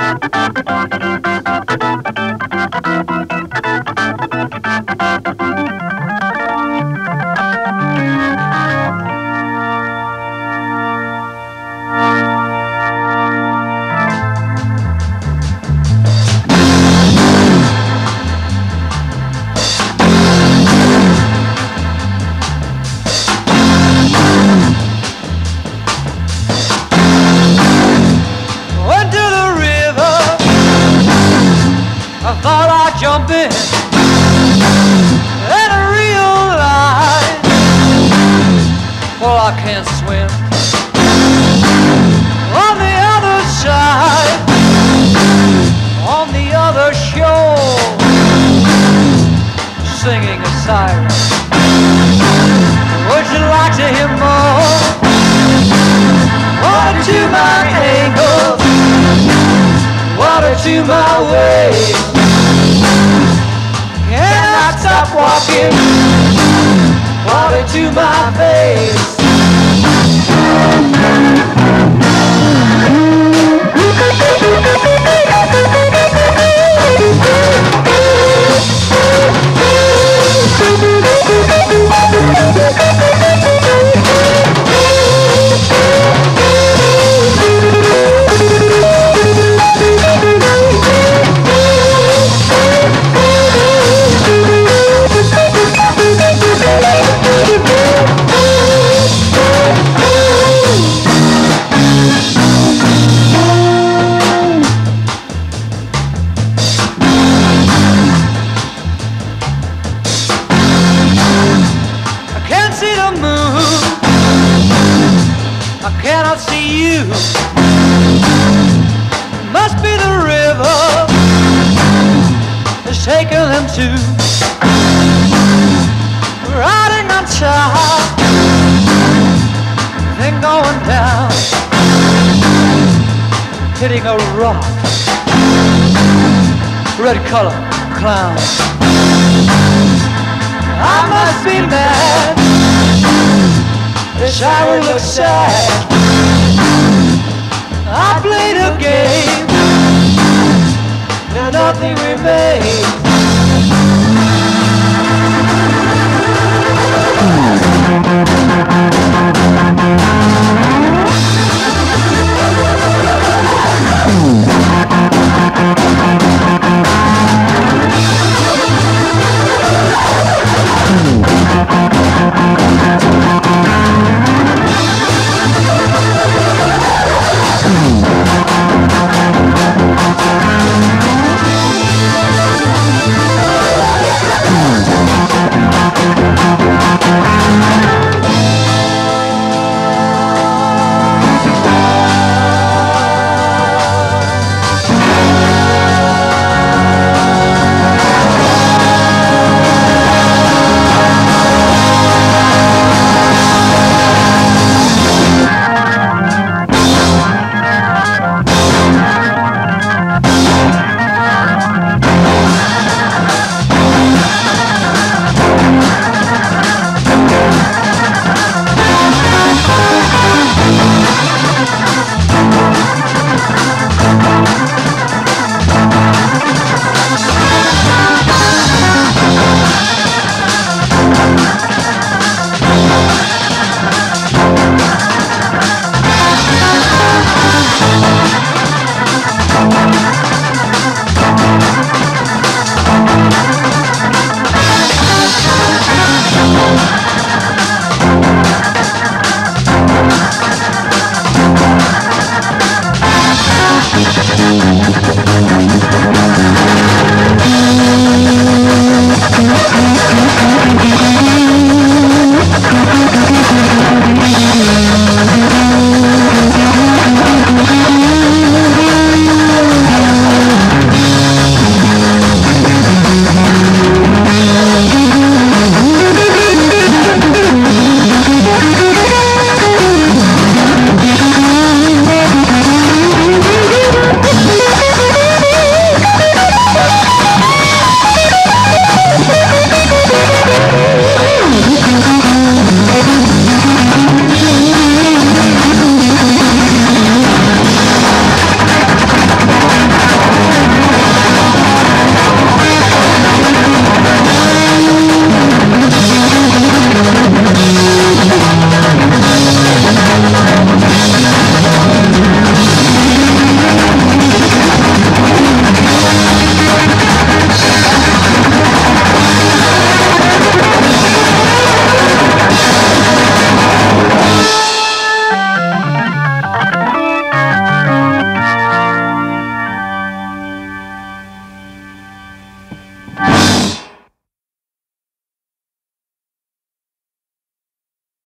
Thank you. Thought I'd jump in. And I realized, well, I can't swim. On the other side, on the other shore, singing a siren. Would you like to hear more? Water to my ankles, water to my waist. My face. Cannot see you. Must be the river that's taking them to. Riding on top, then going down, hitting a rock. Red color clown. I must be mad. This hour looks sad. I played a game, and nothing remains. Thank you.